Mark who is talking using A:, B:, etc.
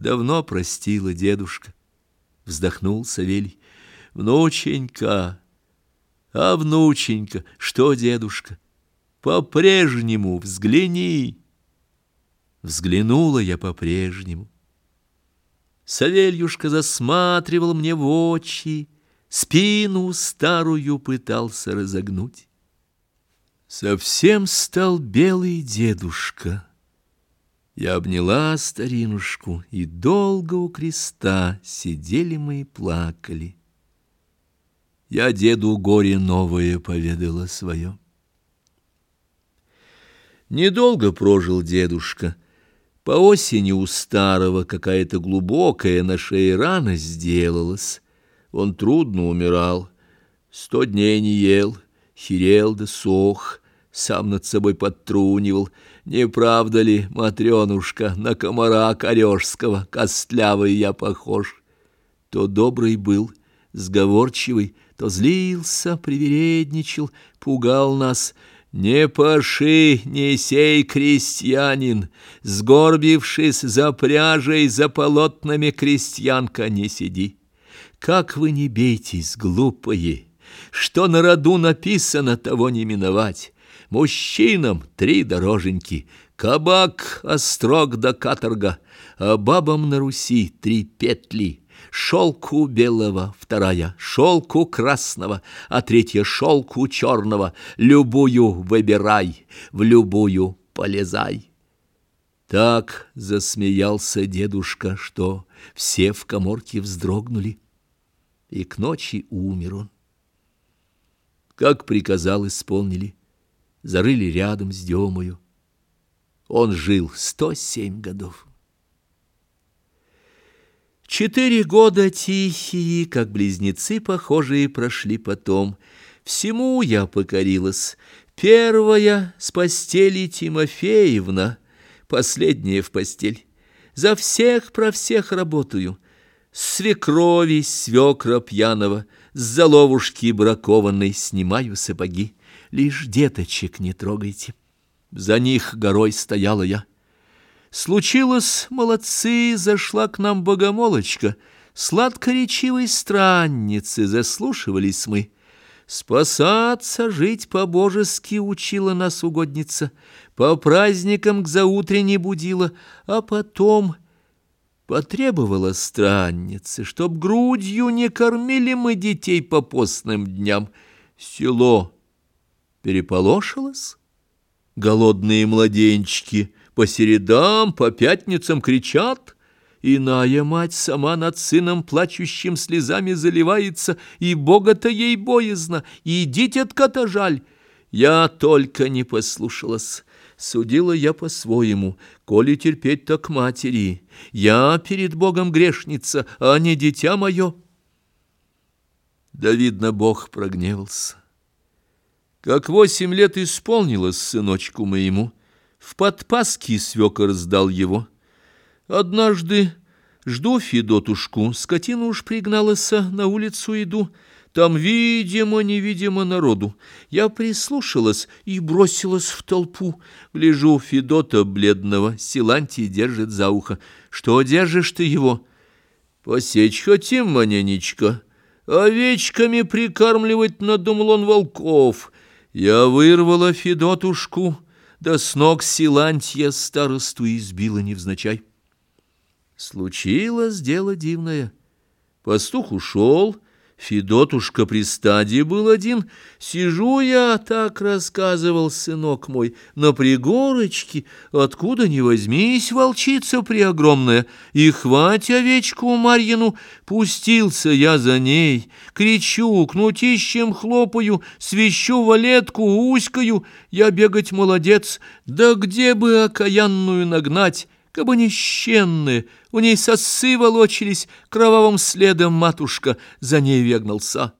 A: давно простила дедушка. Вздохнул Савелий. Внученька, а внученька, что, дедушка, по-прежнему взгляни. Взглянула я по-прежнему. Савельюшка засматривал мне в очи, Спину старую пытался разогнуть. Совсем стал белый дедушка. Я обняла старинушку, и долго у креста Сидели мы и плакали. Я деду горе новое поведала свое. Недолго прожил дедушка. По осени у старого какая-то глубокая на шее рана сделалась. Он трудно умирал, сто дней не ел, херел да сох, сам над собой подтрунивал. Не правда ли, Матрёнушка, на комара корешского, костлявый я похож? То добрый был, сговорчивый, то злился, привередничал, пугал нас. Не паши, не сей крестьянин, сгорбившись за пряжей, за полотнами крестьянка не сиди. Как вы не бейтесь, глупые! Что на роду написано, того не миновать. Мужчинам три дороженьки, кабак, острог да каторга, а бабам на Руси три петли. Шелку белого, вторая шелку красного, а третья шелку черного. Любую выбирай, в любую полезай. Так засмеялся дедушка, что все в коморке вздрогнули и к ночи умер он. Как приказал, исполнили, зарыли рядом с Демою. Он жил сто семь годов. Четыре года тихие, как близнецы похожие, прошли потом. Всему я покорилась. Первая с постели Тимофеевна, последняя в постель. За всех про всех работаю — свекрови, свекра пьяного, с заловушки бракованной снимаю сапоги. Лишь деточек не трогайте. За них горой стояла я. Случилось, молодцы, зашла к нам богомолочка. Сладкоречивой странницы заслушивались мы. Спасаться, жить по-божески учила нас угодница, По праздникам к заутренне будила, а потом Потребовала странница, чтоб грудью не кормили мы детей по постным дням. Село переполошилось. Голодные младенчики по середам, по пятницам кричат. Иная мать сама над сыном плачущим слезами заливается, и Бога-то ей боязно, и дитятка-то жаль. Я только не послушалась. Судила я по-своему, коли терпеть так матери. Я перед Богом грешница, а не дитя мое. Да, видно, Бог прогневался. Как восемь лет исполнилось сыночку моему, в подпаски свекор сдал его. Однажды жду Федотушку, скотина уж пригналась, на улицу иду, там, видимо-невидимо народу. Я прислушалась и бросилась в толпу. Гляжу, Федота бледного, Силантий держит за ухо. Что держишь ты его? Посечь хотим, маненечка. Овечками прикармливать надумал он волков. Я вырвала Федотушку, да с ног Силантия старосту избила невзначай. Случилось дело дивное. Пастух ушел, — Федотушка при стадии был один. Сижу я, так рассказывал сынок мой, на пригорочке, откуда ни возьмись волчица преогромная, и хвать овечку Марьину, пустился я за ней, кричу, кнутищем хлопаю, свищу валетку, уськаю, я бегать молодец, да где бы окаянную нагнать, Кабы нищенные, у ней сосы волочились, кровавым следом матушка за ней вегнался.